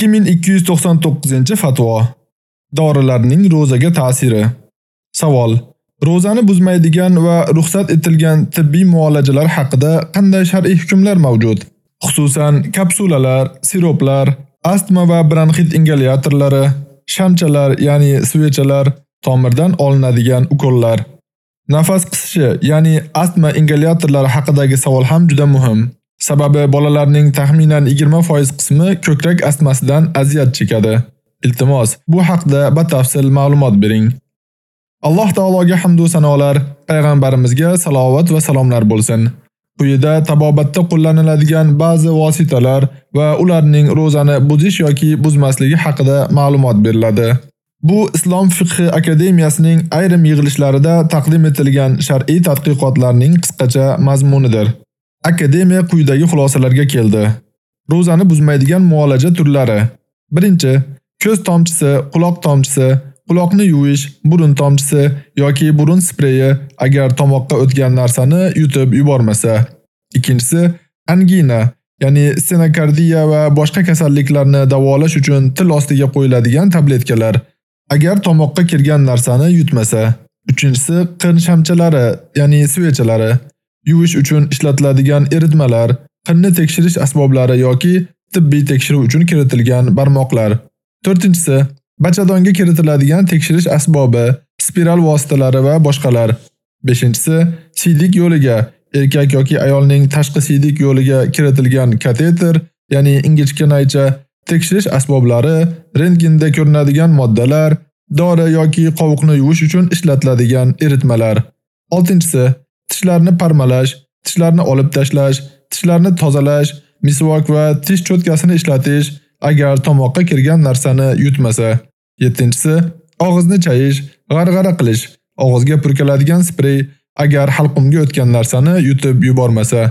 2299-fatvo. Dorilarning ro'zaga ta'siri. Savol: Ro'zani buzmaydigan va ruxsat etilgan tibbiy muolajalar haqida qanday shar'iy hukmlar mavjud? Xususan, kapsulalar, siroplar, astma va bronxit ingalyatorlari, shamchalar, ya'ni svechalar, tomirdan olinadigan ukollar. Nafas qisishi, ya'ni astma ingalyatorlari haqidagi savol ham juda muhim. Sababi bolalarning taxminan 20% qismi ko'krak astmasidan aziyat chekadi. Iltimos, bu haqda batafsil ma'lumot bering. Alloh taologa hamd va sanolar, payg'ambarimizga salovat va salomlar bo'lsin. Quyida tabobatda qo'llaniladigan ba'zi vositalar va ularning ro'zani buzish yoki buzmasligi haqida ma'lumot beriladi. Bu Islom fiqhi akademiyasining ayrim yig'ilishlarida taqdim etilgan shar'iy tadqiqotlarning qisqacha mazmunidir. Akademiya quyidagi xulosalarga keldi. Ro'zani buzmaydigan muolaja turlari. Birinchi, ko'z tomchisi, quloq tomchisi, quloqni yuvish, burun tomchisi yoki burun spreyi agar tomoqqa o'tgan narsani yutib yubormasa. Ikkinchisi, angina, ya'ni stenokardiya va boshqa kasalliklarni davolash uchun til ostiga qo'yiladigan tabletkalar agar tomoqqa kirgan narsani yutmasa. Uchinchisi, qin shamchalari, ya'ni svechalari. Yuvish uchun ishlatiladigan eritmalar, qinni tekshirish asboblari yoki tibbiy tekshiruv uchun kiritilgan barmoqlar. 4-inchisi bachadonga kiritiladigan tekshirish asbobi, spiral vositalari va boshqalar. 5-inchisi siydik yo'liga, erkak yoki ayolning tashqi siydik yo'liga kiritilgan kateter, ya'ni ingichka naycha, tekshirish asboblari, rentgenda ko'rinadigan moddalar, dori yoki qovuqni yuvish uchun ishlatiladigan eritmalar. 6-inchisi tishlarni parmalash, tishlarni olib tashlash, tishlarni tozalash, misvok va tish cho'tkasini ishlatish agar tomoqqa kirgan narsani yutmasa. 7-si og'izni chayish, g'arg'ara qilish, og'izga purkaladigan sprey agar halqumga o'tgan narsani yutib yubormasa.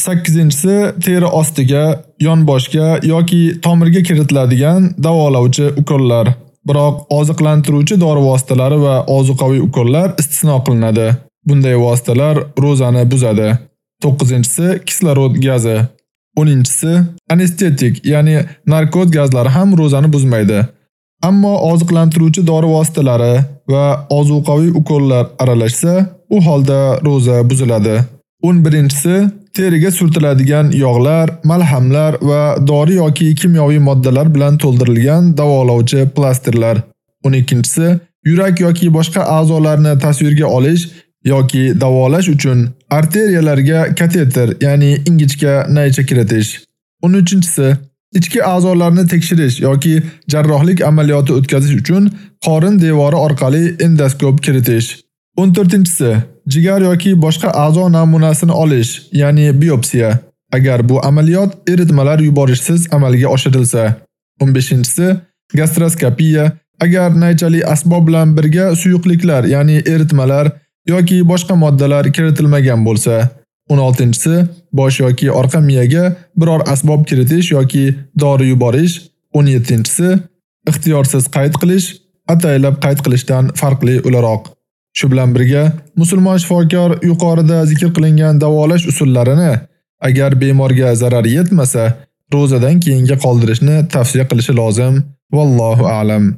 8-si teri ostiga, yonboshga yoki tomirga kiritiladigan davolovchi ukollar. Biroq oziqlantiruvchi dori vositalari va ozuqaviy ukollar istisno qilinadi. Bunday vositalar ro'zani buzadi. 9-si kislorod gazi. 10-si anestetik, ya'ni narkoz gazlari ham ro'zani buzmaydi. Ammo oziqlantiruvchi dori vositalari va ozuqaviy ukollar aralashsa, u holda ro'za buziladi. 11-si teriga surtiladigan yog'lar, malhamlar va dori yoki kimyoviy moddalar bilan to'ldirilgan davolovchi plasterlar. 12-si yurak yoki boshqa a'zolarni tasvirga olish yoki davolash uchun arteriyalarga kateter, ya'ni ingichka naycha kiritish. 13-si ichki a'zolarni tekshirish yoki jarrohlik amaliyoti o'tkazish uchun qorin devori orqali endoskop kiritish. 14-si jigar yoki boshqa a'zo namunasini olish, ya'ni biopsiya. Agar bu amaliyot eritmalar yuborishsiz amalga oshirilsa. 15-si gastroskopiya agar naychali asbob bilan birga suyuqliklar, ya'ni eritmalar yoki boshqa moddalar kiritilmagan bo'lsa, 16-si bosh yoki orqa miyaga biror asbob kiritish yoki dori yuborish, 17-si ixtiyorsiz qayd qilish ataylab qayd qilishdan farqli o'laroq. Shu bilan birga, musulmon shifokor yuqorida zikr qilingan davolash usullarini agar bemorga zarar yetmasa, ro'zadan keyinga qoldirishni tavsiya qilishi lozim. Vallohu a'lam.